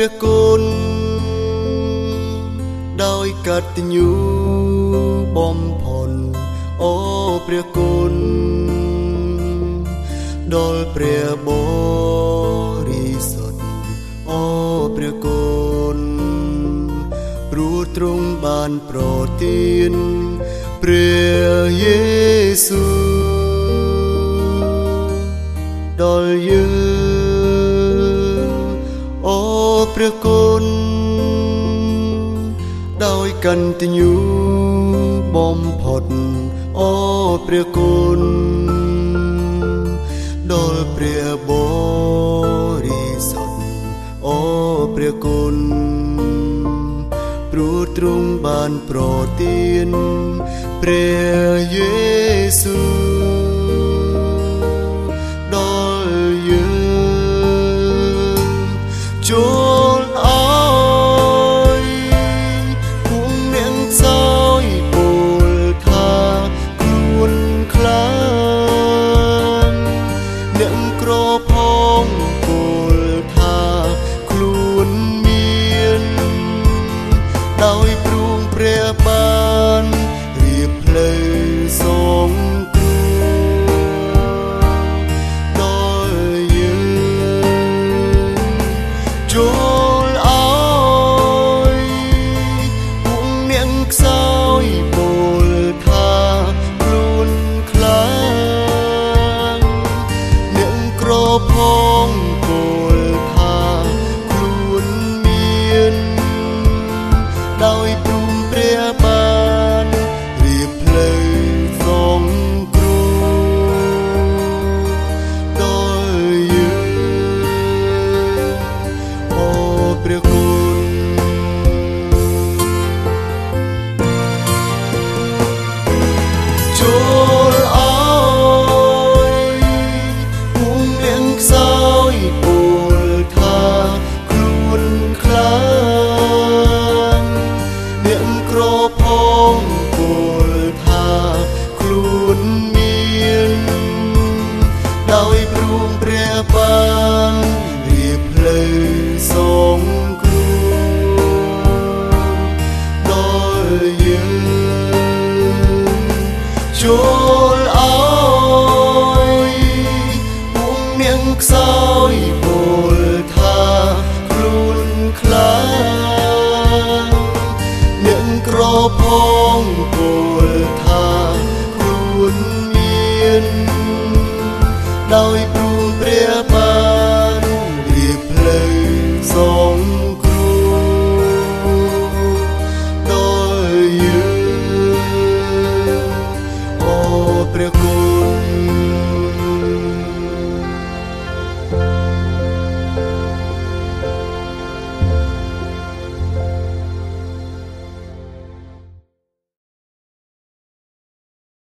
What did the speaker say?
ព្រះគុណដោយកតញ្ញូបំផុនអូព្រះគុណដល់ព្រះបរិសុទ្ធអូព្រះគុណព្រោះទ្រង់បានប្រទានព្រះយេស៊ូដល់យើង ព្រះគុណដោយកន្តញ្ញូបំផុតអូព្រះគុណដល់ព្រះបរិសុទ្ធអូព្រះគុណព្រោះទ្រង់បានប្រទានព្រះយេស៊ូដ ក្រផងពលថាខ្លួនមានដោយព្រួងព្រះបានរៀបផ្លូវ ដោយព្រមព្រះបាន ចូលអើយពុំមានខ្សោយពលថាខ្លួនខ្លាំងនាងក្រផងពលថាខ្លួនមានដោយព្រមព្រះ pregou.